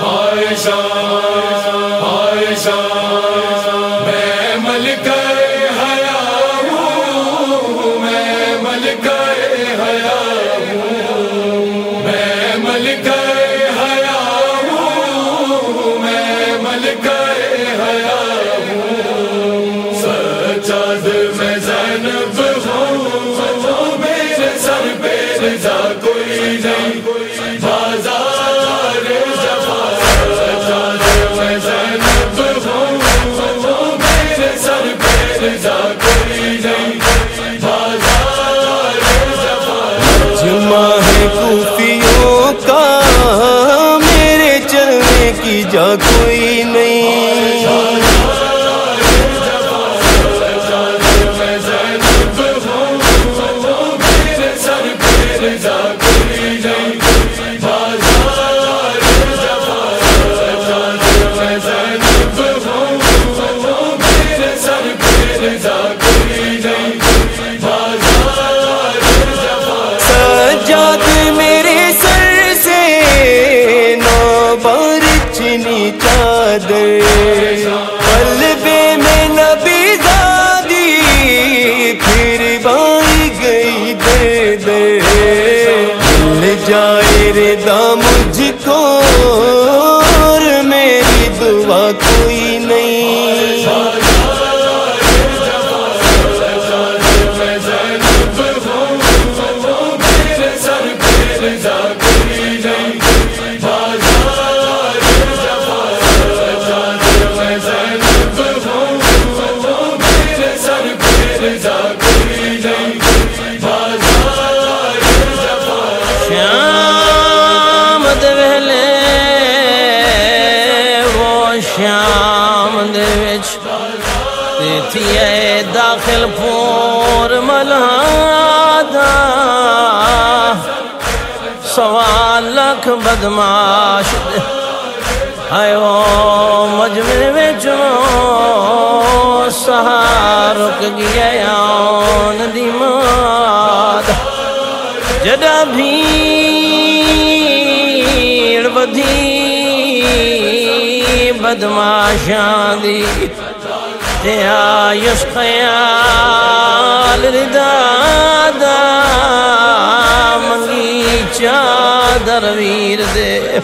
کوئی رضا داخل پور ملا سوال لکھ بدماش۔ آئیو مجمع وچو سہار رک گیا ندی ماد۔ جدا بھیڑ بدھی بدماشان دی۔ یش خیال، ردا منگی چادر ویر دے۔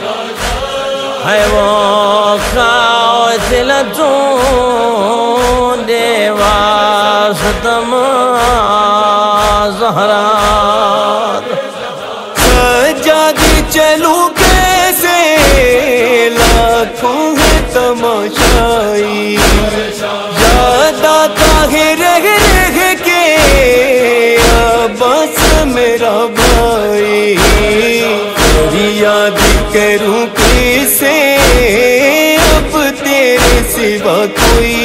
ہے وہ کھاؤ دل تون دے واسطم زہرات کروں کیسے؟ اب تیرے سوا کوئی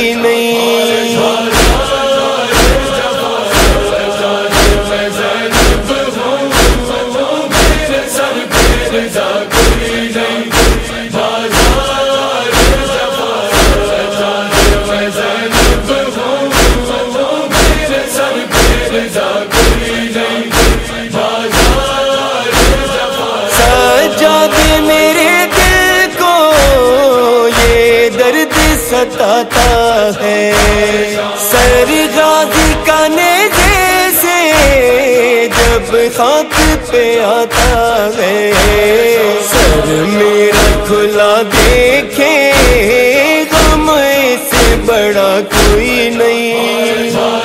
ستاتا ہے۔ سر غازی کا نیزے سے جب خاک پہ آتا ہے۔ سر میرا کھلا دیکھے، غم سے بڑا کوئی نہیں۔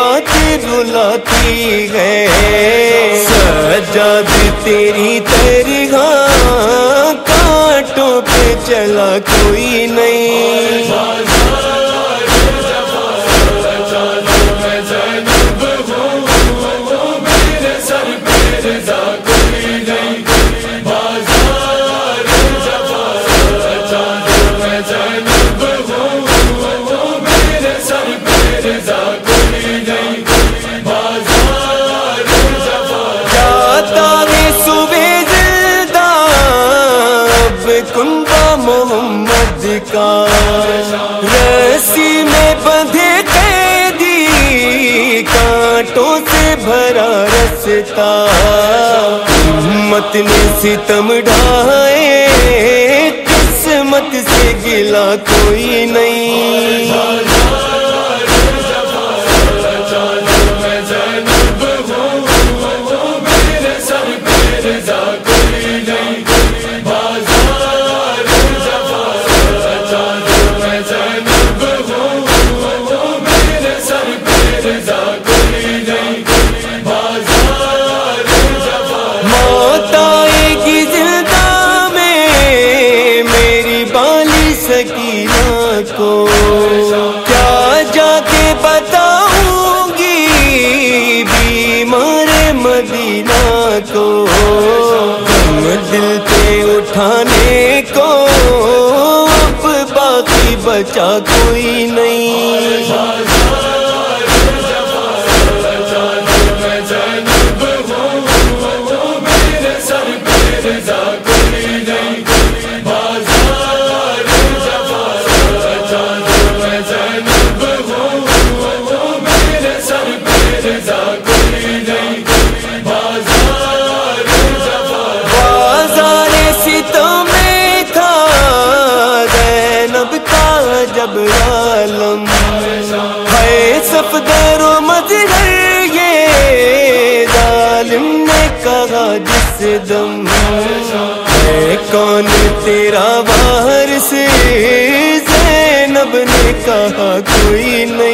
رلاتی ہے۔ سجاد تیری ترگاہ کانٹوں پہ چلا کوئی نہیں۔ کا رسی میں بندھے قیدی، کانٹوں سے بھرا رستا۔ مت نے ستم ڈھائے، قسمت سے گلا کوئی نہیں۔ کو کیا جا کے بتاؤں گی بیمار مدینہ کو؟ ہم دل پہ اٹھانے کو اب باقی بچا کوئی نہیں۔ عالم۔ ہے صفدر و مظہر یہ ظالم نے کہا جس دم۔ ہے کون تیرا باہر سے زینب نے کہا کوئی نہیں۔